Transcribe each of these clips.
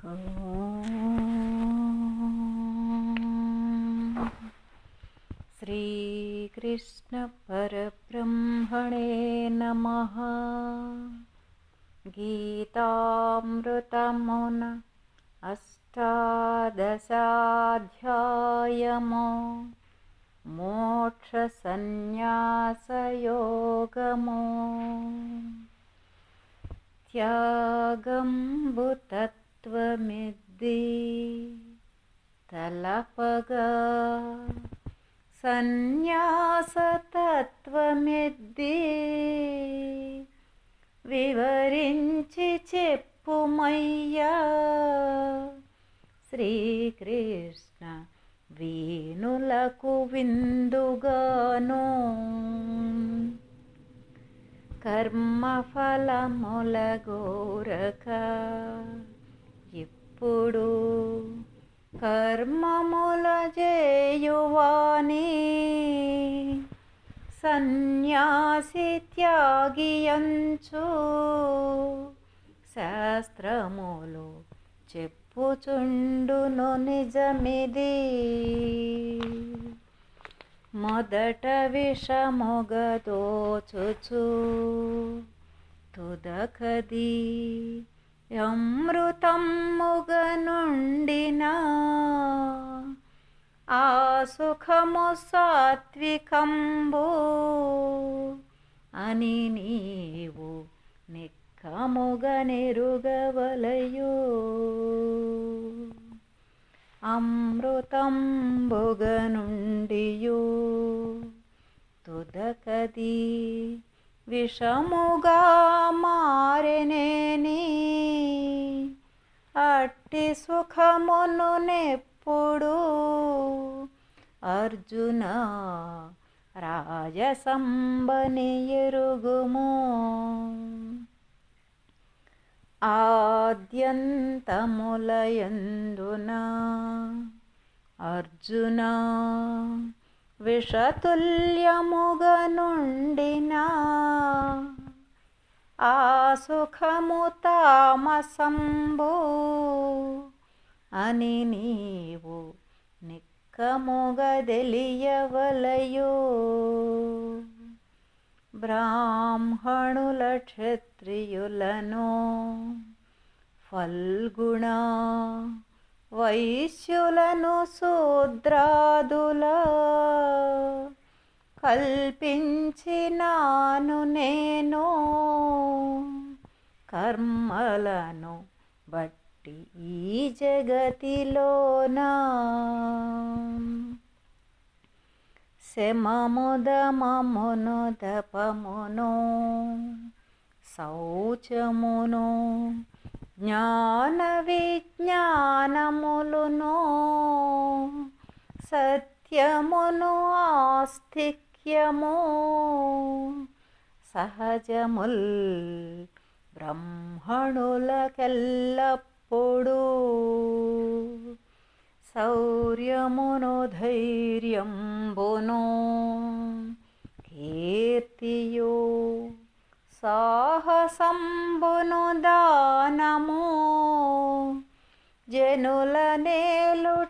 श्रीकृष्णपरब्रह्मणे नमः। गीतामृतमुन अष्टादशाध्यायमो। मोक्षसन्न्यासयोगमो త్వమిద్ది తలపగా సన్యాసతత్వమిద్ది వివరించి చెప్పుమయ్యా. శ్రీకృష్ణ వీణులకు విందుగాను. కర్మఫలముల గోరక ఇప్పుడు కర్మముల చేయువాని సన్యాసి త్యాగియంచు శాస్త్రములు చెప్పుచుండును నిజమిది. మొదట విషమొగదోచుచు తుదకది అమృతం ముగ నుండిన ఆ సుఖము సాత్వికంబు అని నీవు నిక్కముగ నెరుగవలయో అమృతంబుగనుండియు తుదకది విషముగా మారినేని అట్టి సుఖమును నెప్పుడు అర్జున రాజసంబని ఎరుగుము. ఆద్యంతములయందున అర్జునా విషతుల్యముగ నుండిన ఆ సుఖము తామసంబు అని నీవు నిక్కముగ తెలియవలయో బ్రాహ్మణుల క్షత్రియులను ఫల్గుణ వైశ్యులను శూద్రాదుల కల్పించినాను నేను. కర్మలను బట్టి ఈ జగతిలోన శమముదమమును దపమును శౌచమును జ్ఞాన విజ్ఞానములును సత్యమును ఆస్తిక్యము సహజముల్ బ్రహ్మణులకెల్లప్పుడు శౌర్యమును ధైర్యంబును కీర్తియు సాహసంబును దానము జనుల నేలుటయనునవి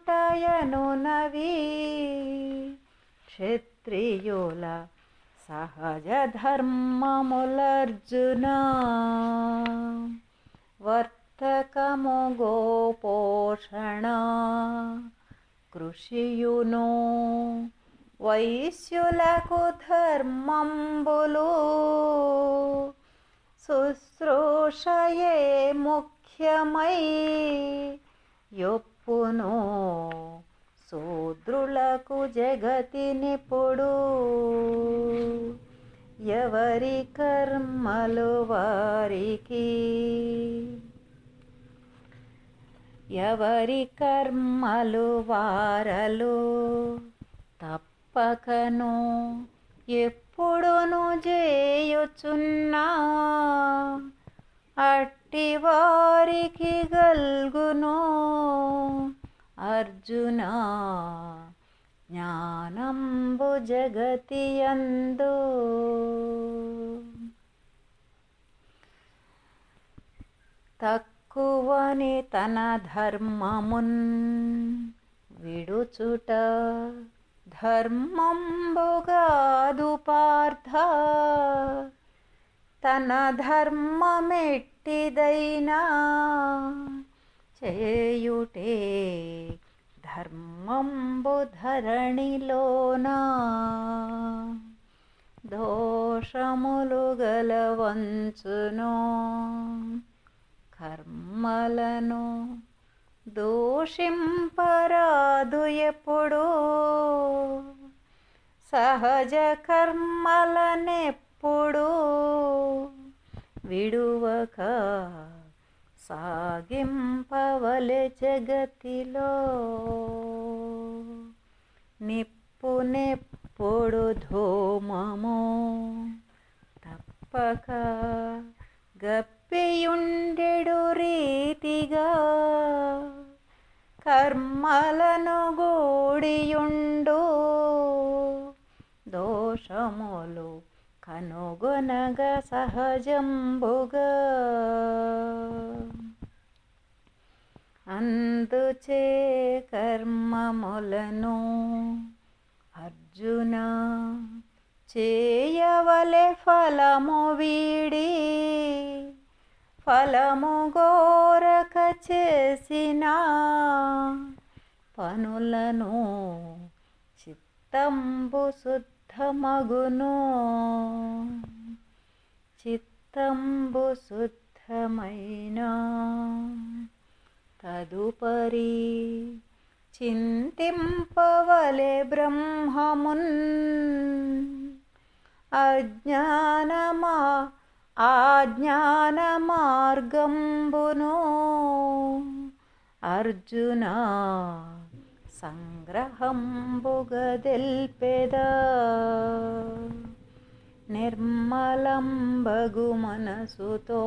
క్షత్రియుల సహజ ధర్మములర్జున వర్తకము గోపోషణ కృషియును వైశ్యులకు ధర్మంబులు. శుశ్రూషయే ముఖ్యమై యొప్పును శూద్రులకు జగతినిపుడు ఎవరి కర్మలు వారికి? ఎవరి కర్మలు వారలు? పకను ఎప్పుడును చేయుచున్నా అట్టి వారికి గల్గును అర్జున జ్ఞానంబు జగతియందు. తక్కువని తన ధర్మమున్ విడుచుట ధర్మంబుగాదు పార్థ. తన ధర్మమెట్టిదైనా చేయుటే ధర్మంబు ధరణిలోనా. దోషములు గలవంచును కర్మలను దూషింపరాదు ఎప్పుడు సహజ కర్మలనెప్పుడు? విడువక సాగింపవలె జగతిలో? నిప్పు నెప్పుడు ధూమము? తప్పక గప్పియుండెడు రీతిగా కర్మలను గూడియుండు. దోషములు కనుగొనగ సహజంబుగా. అందుచే కర్మములను అర్జున చేయవలె ఫలము వీడి. ఫలము గోరక చేసిన పనులను చిత్తంబు శుద్ధమగును. చిత్తంబు శుద్ధమైన తదుపరి చింతింపవలే బ్రహ్మమున్. అజ్ఞానమా ఆజ్ఞానమార్గంబును. అర్జున సంగ్రహంబుగదెల్పెదా. నిర్మలంబగు మనసుతో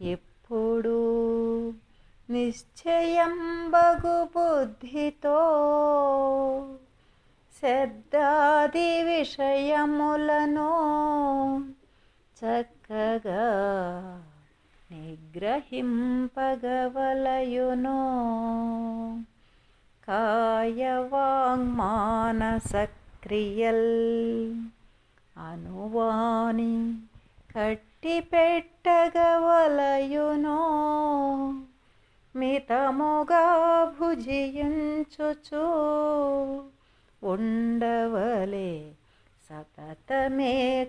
ఎప్పుడు నిశ్చయంబగు బుద్ధితో శబ్దాది విషయములను చక్కగా నిగ్రహింపగవలయును. కాయవాంగ్మానసక్రియల్ అనువాని కట్టిపెట్టగవలయునో. మితముగా భుజించుచు ఉండవలే సతతమేకాంతమందు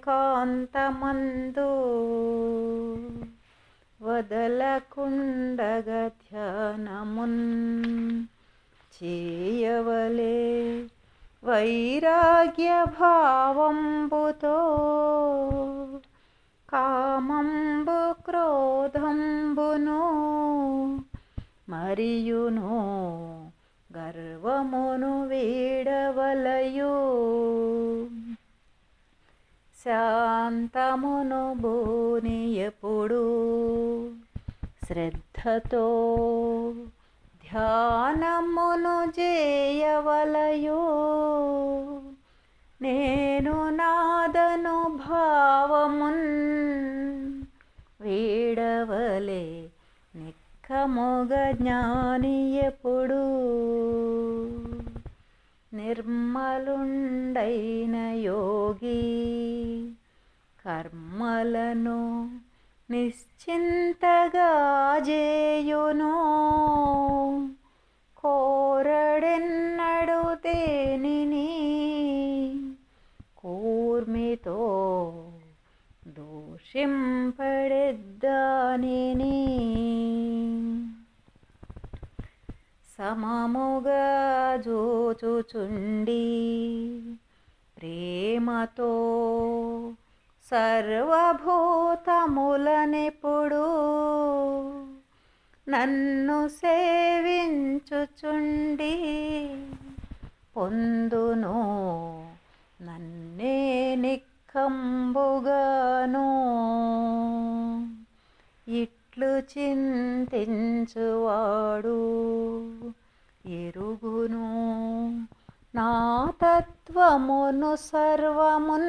వదలకుండగ ధ్యానమున్ చేయవలే వైరాగ్య భావంబుతో కామంబు క్రోధంబును మరియును గర్వమును వీడవలయు. శాంతమును భూని ఎప్పుడు శ్రద్ధతో ధ్యానమును చేయవలయు. నేను నాదను భావమున్ వీడవలే నిక్కముగ జ్ఞాని ఎప్పుడు. నిర్మలుండైన యోగి. కర్మలను నిశ్చింతగా జేయును. కోరడెన్నడు దేనిని కూర్మితో దూషింపడెద్దానిని. సమముగా జోచుచుండి ప్రేమతో సర్వభూతములనెప్పుడు నన్ను సేవించుచుండి పొందును నన్నే నిక్కంబుగాను. ఎట్లు చింతించువాడు. ఎరుగును నా తత్వమును సర్వమున్.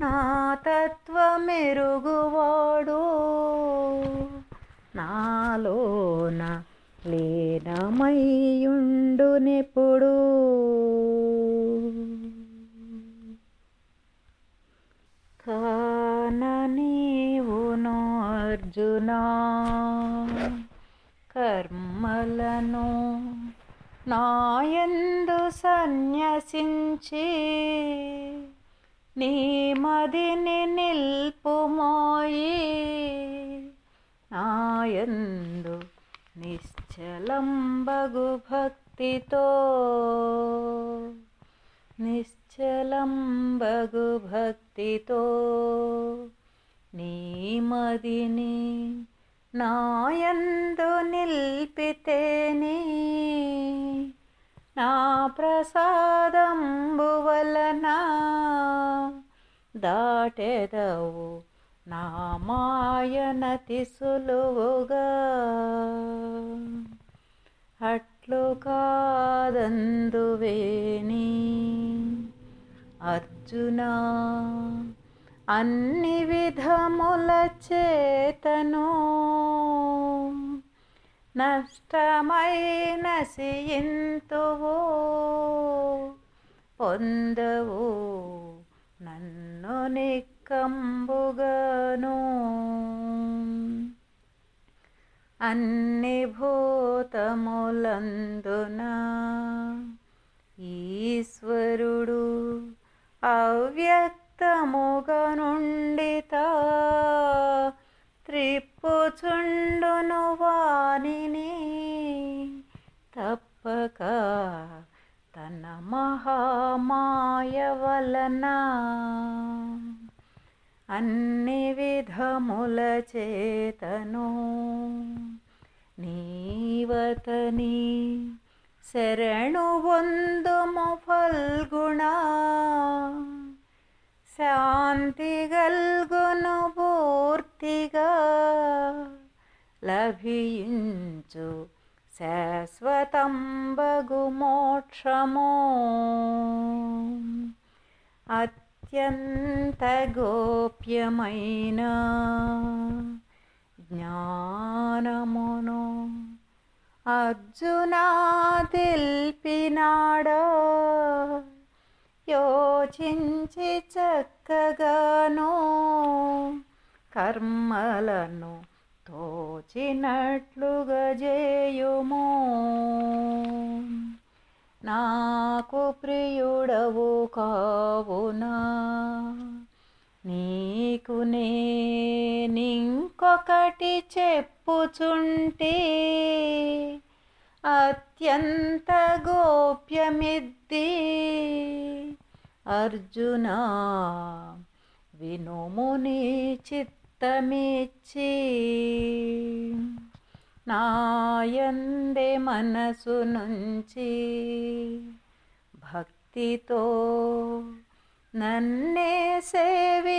నా తత్వమెరుగువాడు. నాలోన లీనమయ్యుండునెప్పుడు. కానని అర్జునా కర్మలను నాయందు సన్యసించి నీ మదిని నిల్పుమోయి నాయందు నిశ్చలంబగు భక్తితో నిశ్చలంబగు భక్తితో నీమదిని నాయందు నిల్పితేని. నా ప్రసాదంబు వలన దాటెదవు నా మాయనతి సులువుగా అట్లు కాదందువేని అర్జునా. అన్ని విధముల చేతను నష్టమైన సియింతువు పొందవు నన్ను నిక్కంబుగాను. అన్ని భూతములందున ఈశ్వరుడు అవ్యక్తముగా నుండిత త్రిప్పుచుండును వాణిని తప్పక తన మహామాయ వలన అన్ని విధముల చేతను నీవతని శరణు వందుము ఫల్గుణా శాంతి గల్గును పూర్తిగా లభించు శాశ్వతంబగు మోక్షము అత్యంత గోప్యమైన జ్ఞానమును అర్జునా తెలిపినాడా యోచించి చక్కగాను కర్మలను తోచినట్లుగా చేయుము. నాకు ప్రియుడవు కావునా నీకు నేనింకొకటి చెప్పుచుంటే అత్యంత గోప్యమిద్ది. అర్జున వినుముని చిత్తమిచ్చి నాయందే మనసు నుంచి భక్తితో నన్నే సేవింపుమోయి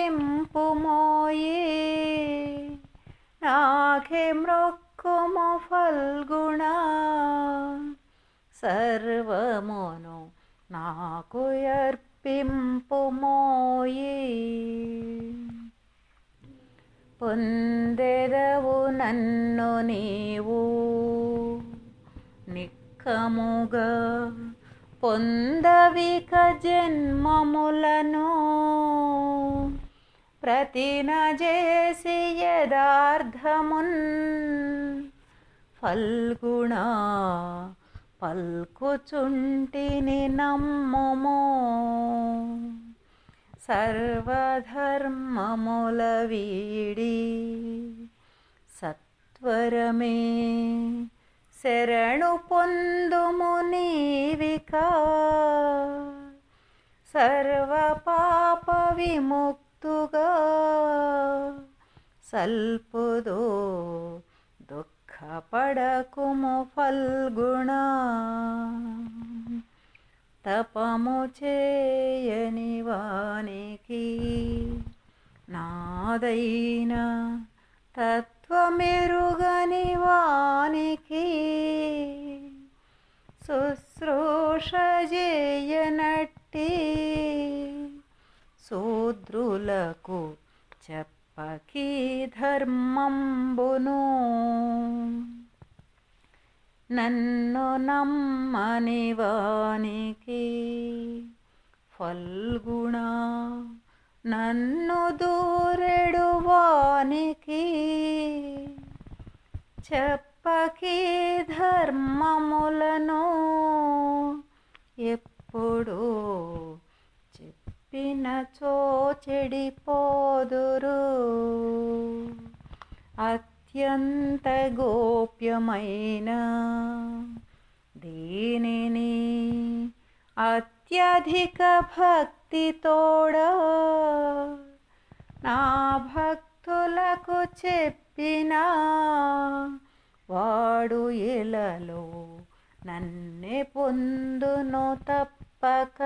నాకే మ్రొక్కుము ఫల్గుణ సర్వమును నాకు పింపుమోయి పొందెదవు నన్ను నీవు నిక్కముగా పొందవిక జన్మములను ప్రతినజేసి యదార్థమున్ ఫల్గుణ పల్కుచుంటిని నమ్ముము సర్వధర్మముల వీడి సత్వరమే శరణు పొందుము నీవిక సర్వ పాప విముక్తుగా సల్పుదో కపడకుము ఫల్గుణ. తపము చేయని వానికి నాదైన తత్వమెరుగని వానికి శుశ్రూష చేయనట్టి శూద్రులకు పకీ ధర్మంబును. నన్ను నమ్మని వానికి ఫల్గుణ. నన్ను దూరెడు వానికి చెప్పకి ధర్మములను ఎప్పుడూ చెప్పినచో చెడిపోదురు. అత్యంత గోప్యమైన దీనిని అత్యధిక భక్తితోడ నా భక్తులకు చెప్పిన వాడు ఎలలో నన్నే పొందును తప్పక.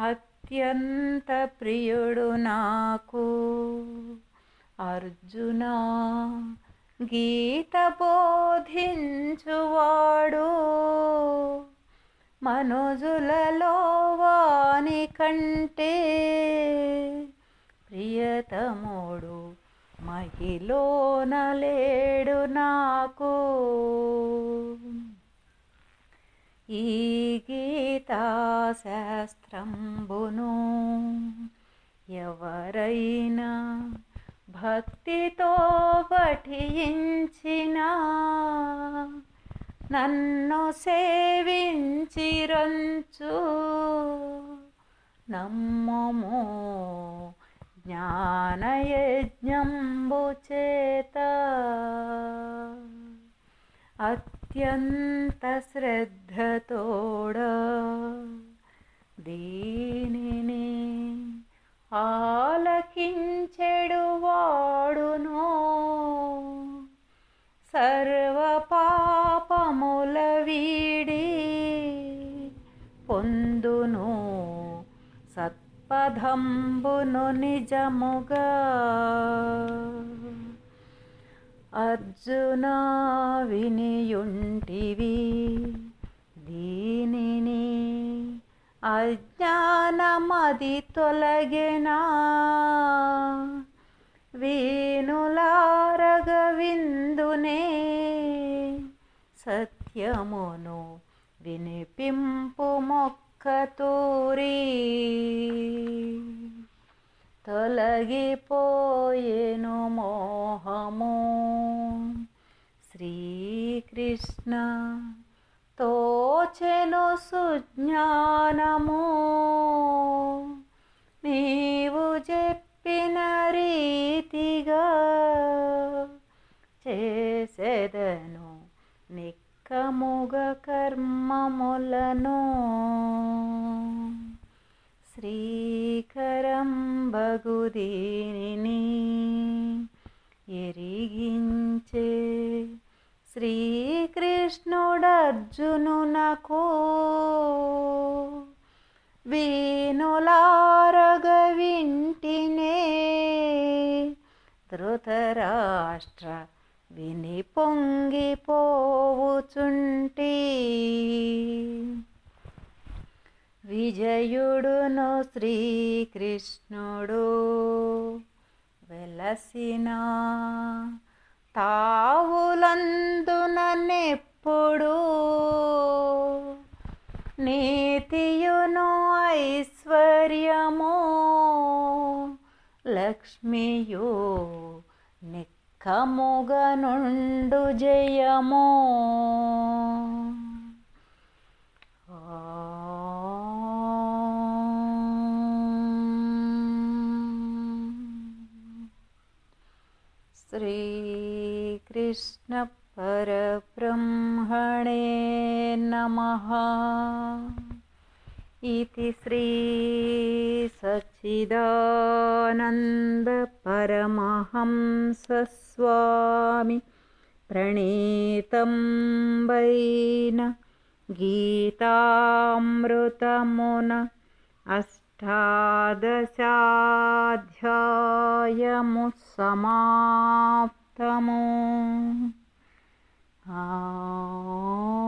అత్యంత ప్రియుడు నాకు. అర్జున గీత బోధించువాడు. మనుజులలో వాని కంటే ప్రియతముడు మహిలోనలేడు నాకు. ఈ గీతా శాస్త్రంబును ఎవరైనా భక్తితో పఠించిన నన్ను సేవించిరంచు. నమ్మము జ్ఞానయజ్ఞంబు చేత. అత్యంత శ్రద్ధతోడ దీనిని ఆలకించెడు వాడును. సర్వ పాపముల వీడి పొందును. సత్పథంబును నిజముగా అర్జున వినియుంటివి. దీనిని అజ్ఞానమది తొలగినా వేణులారగవిందునే సత్యమును వినిపింపు మొక్క తూరి తొలగిపోయేను మోహ కృష్ణ తోచెను సుజ్ఞానము. నీవు చెప్పిన రీతిగా చేసేదను నిక్కముగ కర్మములను. శ్రీకరం బగుదీని ఎరిగించే శ్రీకృష్ణుడర్జునునకు వీణులారగవింటినే ధృతరాష్ట్ర విని పొంగిపోవుచుంటి విజయుడును శ్రీకృష్ణుడు వెలసినా తావులందునెప్పుడు నీతియును ఐశ్వర్యము లక్ష్మియు నిక్కముగనుండు జయము. कृष्णपरब्रह्मणे नमः। इति श्रीसच्चिदानन्दपरमहंसस्वामि प्रणीतं वैन गीतामृतमुन अष्टादशाध्यायमु たもん。あ